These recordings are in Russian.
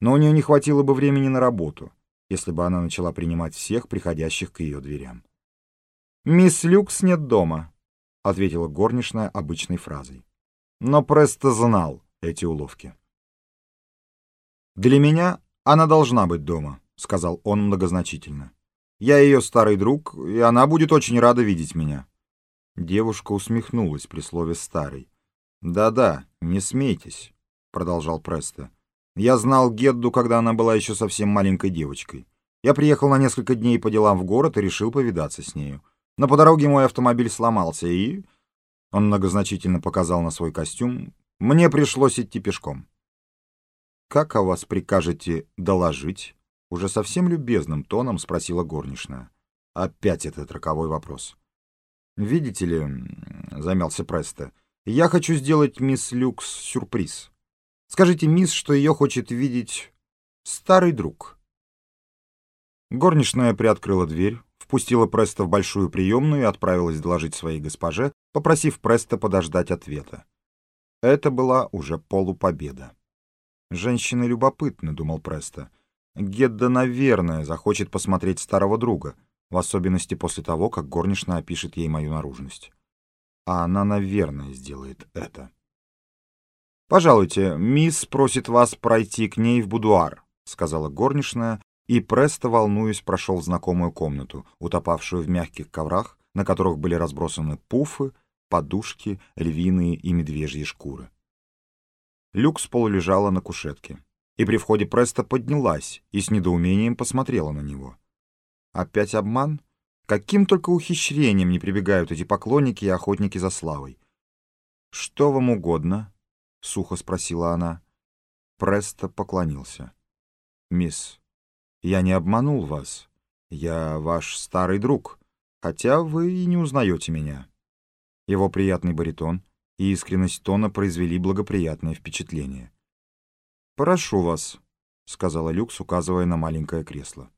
но у нее не хватило бы времени на работу, если бы она начала принимать всех приходящих к ее дверям. «Мисс Люкс нет дома», — ответила горничная обычной фразой. Но Престо знал эти уловки. «Для меня она должна быть дома», — сказал он многозначительно. «Я ее старый друг, и она будет очень рада видеть меня». Девушка усмехнулась при слове «старый». «Да-да, не смейтесь», — продолжал Престо. «Я знал Гедду, когда она была еще совсем маленькой девочкой. Я приехал на несколько дней по делам в город и решил повидаться с нею. Но по дороге мой автомобиль сломался, и...» Он многозначительно показал на свой костюм. «Мне пришлось идти пешком». «Как о вас прикажете доложить?» Уже совсем любезным тоном спросила горничная. Опять этот роковой вопрос. «Видите ли, — замялся Престо, — я хочу сделать мисс Люкс сюрприз. Скажите мисс, что ее хочет видеть старый друг». Горничная приоткрыла дверь, впустила Преста в большую приемную и отправилась доложить своей госпоже, попросив Преста подождать ответа. Это была уже полупобеда. «Женщины любопытны», — думал Преста. «Гедда, наверное, захочет посмотреть старого друга, в особенности после того, как горничная опишет ей мою наружность. А она, наверное, сделает это». «Пожалуйте, мисс просит вас пройти к ней в будуар», — сказала горничная, и Преста, волнуясь, прошел в знакомую комнату, утопавшую в мягких коврах, на которых были разбросаны пуфы, подушки, львиные и медвежьи шкуры. Люкс полулежала на кушетке, и при входе Преста поднялась и с недоумением посмотрела на него. Опять обман? Каким только ухищрением не прибегают эти поклонники и охотники за славой. «Что вам угодно?» — сухо спросила она. Преста поклонился. «Мисс, я не обманул вас. Я ваш старый друг, хотя вы и не узнаете меня». Его приятный баритон — и искренность тона произвели благоприятное впечатление. «Прошу вас», — сказала Люкс, указывая на маленькое кресло.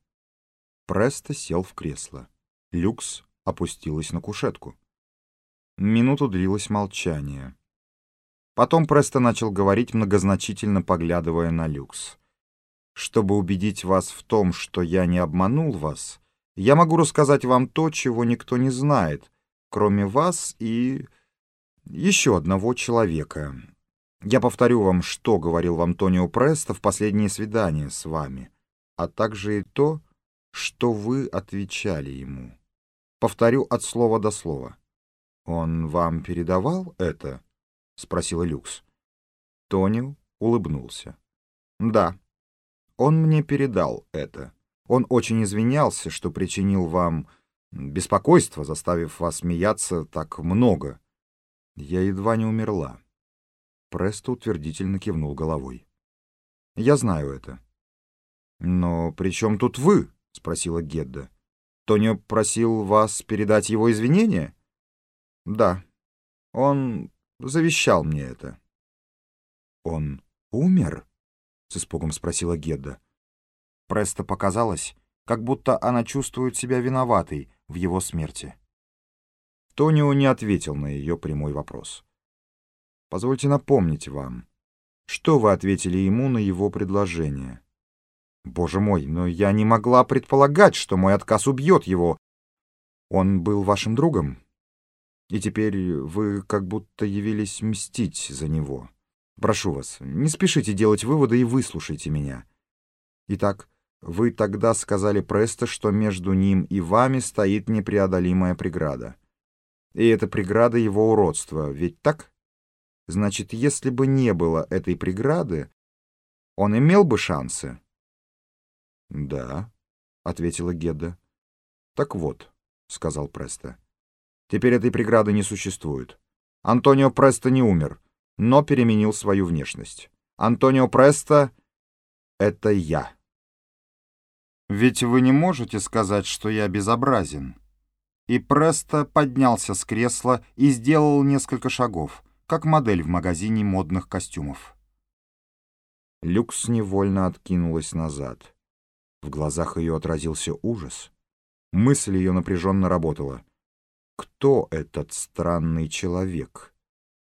Престо сел в кресло. Люкс опустилась на кушетку. Минуту длилось молчание. Потом Престо начал говорить, многозначительно поглядывая на Люкс. «Чтобы убедить вас в том, что я не обманул вас, я могу рассказать вам то, чего никто не знает, кроме вас и еще одного человека. Я повторю вам, что говорил вам Тонио Престо в последнее свидание с вами, а также и то, что вы отвечали ему. Повторю от слова до слова. «Он вам передавал это?» — спросила Люкс. Тонио улыбнулся. «Да, он мне передал это. Он очень извинялся, что причинил вам беспокойство, заставив вас смеяться так много. Я едва не умерла. Престо утвердительно кивнул головой. Я знаю это. Но при чем тут вы? Спросила Гедда. Тонио просил вас передать его извинения? Да. Он завещал мне это. Он умер? С испугом спросила Гедда. Престо показалось, как будто она чувствует себя виноватой в его смерти. Тонио не ответил на ее прямой вопрос. «Позвольте напомнить вам, что вы ответили ему на его предложение?» «Боже мой, но я не могла предполагать, что мой отказ убьет его. Он был вашим другом, и теперь вы как будто явились мстить за него. Прошу вас, не спешите делать выводы и выслушайте меня. Итак, вы тогда сказали Престо, что между ним и вами стоит непреодолимая преграда. И это преграда его уродства, ведь так? Значит, если бы не было этой преграды, он имел бы шансы? — Да, — ответила Гедда. — Так вот, — сказал Престо. — Теперь этой преграды не существует. Антонио Престо не умер, но переменил свою внешность. Антонио Престо — это я. Ведь вы не можете сказать, что я безобразен. — и Престо поднялся с кресла и сделал несколько шагов, как модель в магазине модных костюмов. Люкс невольно откинулась назад. В глазах ее отразился ужас. Мысль ее напряженно работала. Кто этот странный человек?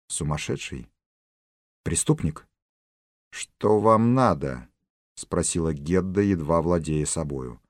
Сумасшедший? Преступник? Что вам надо? спросила Гедда, едва владея собою.